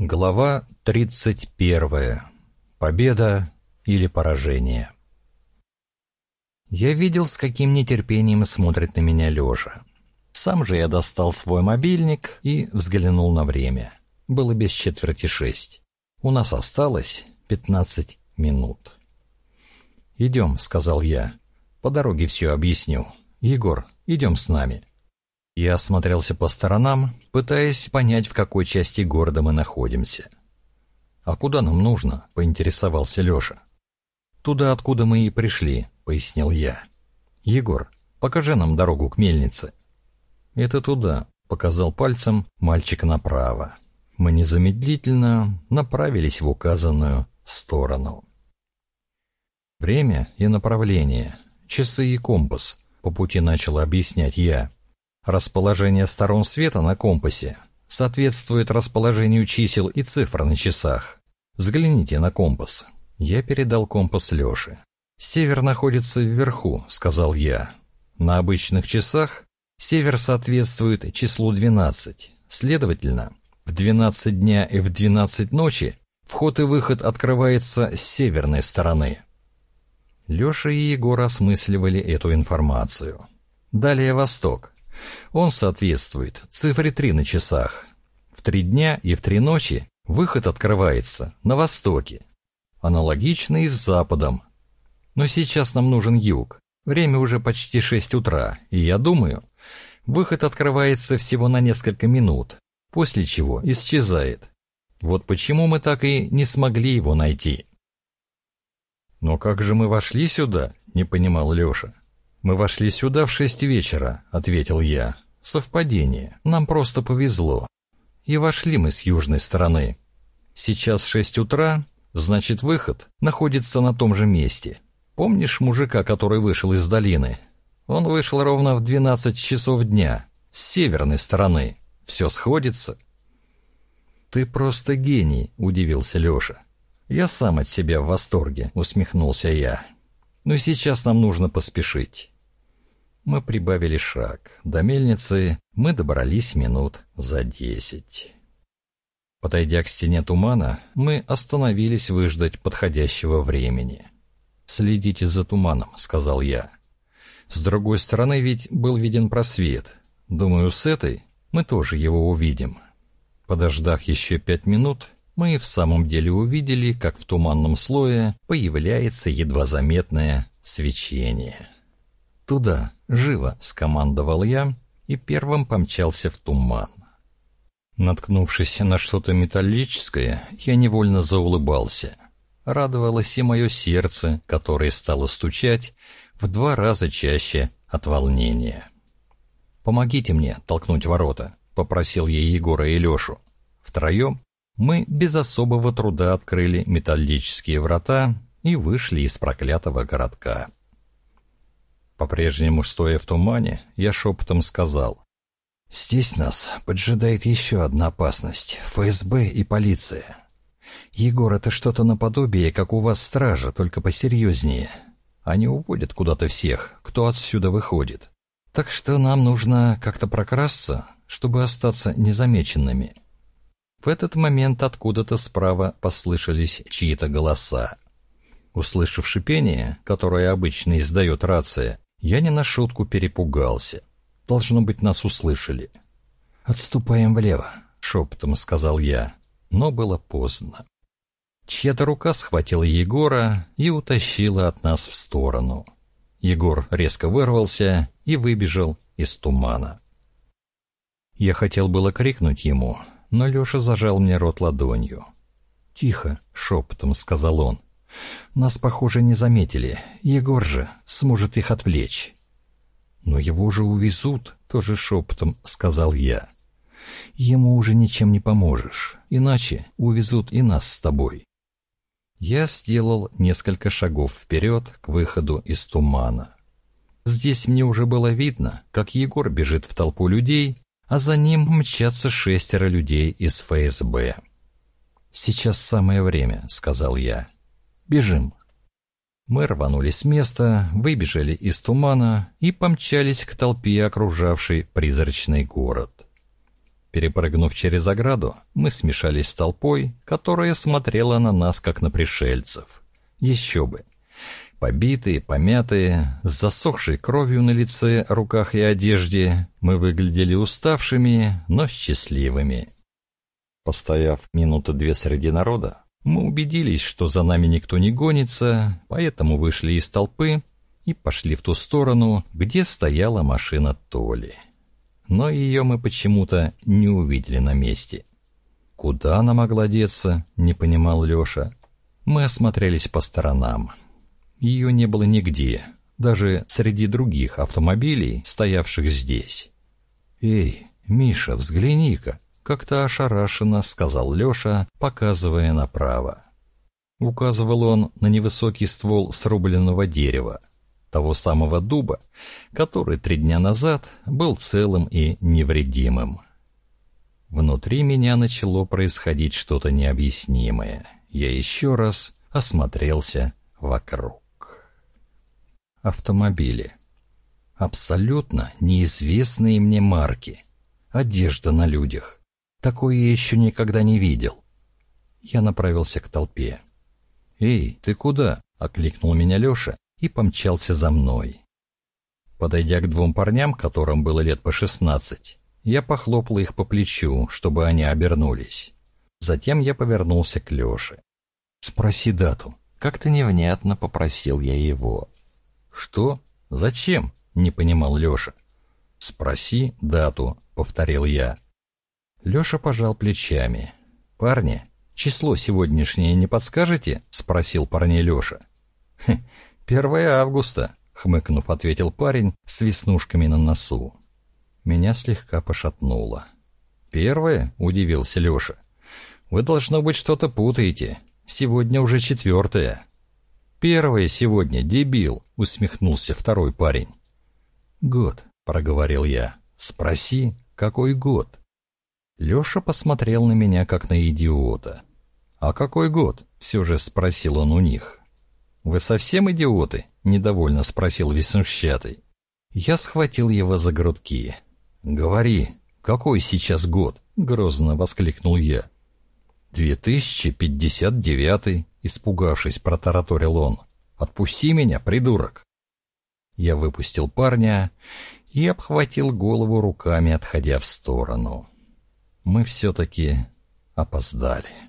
Глава 31. Победа или поражение. Я видел, с каким нетерпением смотрит на меня Лежа. Сам же я достал свой мобильник и взглянул на время. Было без четверти шесть. У нас осталось пятнадцать минут. «Идем», — сказал я. «По дороге все объясню. Егор, идем с нами». Я осмотрелся по сторонам, пытаясь понять, в какой части города мы находимся. «А куда нам нужно?» — поинтересовался Леша. «Туда, откуда мы и пришли», — пояснил я. «Егор, покажи нам дорогу к мельнице». «Это туда», — показал пальцем мальчик направо. Мы незамедлительно направились в указанную сторону. Время и направление, часы и компас, по пути начал объяснять я. Расположение сторон света на компасе соответствует расположению чисел и цифр на часах. Взгляните на компас. Я передал компас Леше. «Север находится вверху», — сказал я. На обычных часах север соответствует числу 12. Следовательно, в 12 дня и в 12 ночи вход и выход открывается с северной стороны. Леша и Егор осмысливали эту информацию. Далее восток. Он соответствует цифре 3 на часах. В три дня и в три ночи выход открывается на востоке. Аналогично и с западом. Но сейчас нам нужен юг. Время уже почти 6 утра, и я думаю, выход открывается всего на несколько минут, после чего исчезает. Вот почему мы так и не смогли его найти. «Но как же мы вошли сюда?» — не понимал Леша. «Мы вошли сюда в шесть вечера», — ответил я. «Совпадение. Нам просто повезло. И вошли мы с южной стороны. Сейчас шесть утра, значит, выход находится на том же месте. Помнишь мужика, который вышел из долины? Он вышел ровно в двенадцать часов дня, с северной стороны. Все сходится». «Ты просто гений», — удивился Леша. «Я сам от себя в восторге», — усмехнулся я. Но сейчас нам нужно поспешить. Мы прибавили шаг. До мельницы мы добрались минут за десять. Подойдя к стене тумана, мы остановились выждать подходящего времени. «Следите за туманом», — сказал я. С другой стороны ведь был виден просвет. Думаю, с этой мы тоже его увидим. Подождав еще пять минут, мы в самом деле увидели, как в туманном слое появляется едва заметное свечение. «Туда, живо!» — скомандовал я и первым помчался в туман. Наткнувшись на что-то металлическое, я невольно заулыбался. Радовалось и мое сердце, которое стало стучать в два раза чаще от волнения. «Помогите мне толкнуть ворота», — попросил я Егора и Лешу. Втроем мы без особого труда открыли металлические врата и вышли из проклятого городка. По-прежнему стоя в тумане, я шепотом сказал, «Здесь нас поджидает еще одна опасность — ФСБ и полиция. Егор, это что-то наподобие, как у вас стража, только посерьезнее. Они уводят куда-то всех, кто отсюда выходит. Так что нам нужно как-то прокрасться, чтобы остаться незамеченными». В этот момент откуда-то справа послышались чьи-то голоса. Услышав шипение, которое обычно издает рация, я не на шутку перепугался. Должно быть, нас услышали. «Отступаем влево», — шепотом сказал я, но было поздно. Чья-то рука схватила Егора и утащила от нас в сторону. Егор резко вырвался и выбежал из тумана. Я хотел было крикнуть ему, но Леша зажал мне рот ладонью. «Тихо», — шепотом сказал он. «Нас, похоже, не заметили. Егор же сможет их отвлечь». «Но его же увезут», — тоже шепотом сказал я. «Ему уже ничем не поможешь, иначе увезут и нас с тобой». Я сделал несколько шагов вперед к выходу из тумана. Здесь мне уже было видно, как Егор бежит в толпу людей, а за ним мчатся шестеро людей из ФСБ. «Сейчас самое время», — сказал я. «Бежим». Мы рванули с места, выбежали из тумана и помчались к толпе, окружавшей призрачный город. Перепрыгнув через ограду, мы смешались с толпой, которая смотрела на нас, как на пришельцев. Еще бы. Побитые, помятые, с засохшей кровью на лице, руках и одежде, мы выглядели уставшими, но счастливыми. Постояв минуты две среди народа, мы убедились, что за нами никто не гонится, поэтому вышли из толпы и пошли в ту сторону, где стояла машина Толи. Но ее мы почему-то не увидели на месте. «Куда она могла деться?» — не понимал Леша. Мы осмотрелись по сторонам. Ее не было нигде, даже среди других автомобилей, стоявших здесь. «Эй, Миша, взгляни-ка!» — как-то ошарашенно сказал Леша, показывая направо. Указывал он на невысокий ствол срубленного дерева, того самого дуба, который три дня назад был целым и невредимым. Внутри меня начало происходить что-то необъяснимое. Я еще раз осмотрелся вокруг автомобили. Абсолютно неизвестные мне марки. Одежда на людях. Такое я еще никогда не видел. Я направился к толпе. «Эй, ты куда?» — окликнул меня Леша и помчался за мной. Подойдя к двум парням, которым было лет по шестнадцать, я похлопал их по плечу, чтобы они обернулись. Затем я повернулся к Леше. «Спроси дату». Как-то невнятно попросил я его. «Что? Зачем?» — не понимал Леша. «Спроси дату», — повторил я. Леша пожал плечами. «Парни, число сегодняшнее не подскажете?» — спросил парней Леша. «Первое августа», — хмыкнув, ответил парень с веснушками на носу. Меня слегка пошатнуло. «Первое?» — удивился Леша. «Вы, должно быть, что-то путаете. Сегодня уже четвертое». «Первое сегодня, дебил!» — усмехнулся второй парень. «Год», — проговорил я. «Спроси, какой год?» Леша посмотрел на меня, как на идиота. «А какой год?» — все же спросил он у них. «Вы совсем идиоты?» — недовольно спросил Веснущатый. Я схватил его за грудки. «Говори, какой сейчас год?» — грозно воскликнул я. «Две тысячи пятьдесят девятый», — испугавшись, протараторил он. «Отпусти меня, придурок!» Я выпустил парня и обхватил голову руками, отходя в сторону. Мы все-таки опоздали.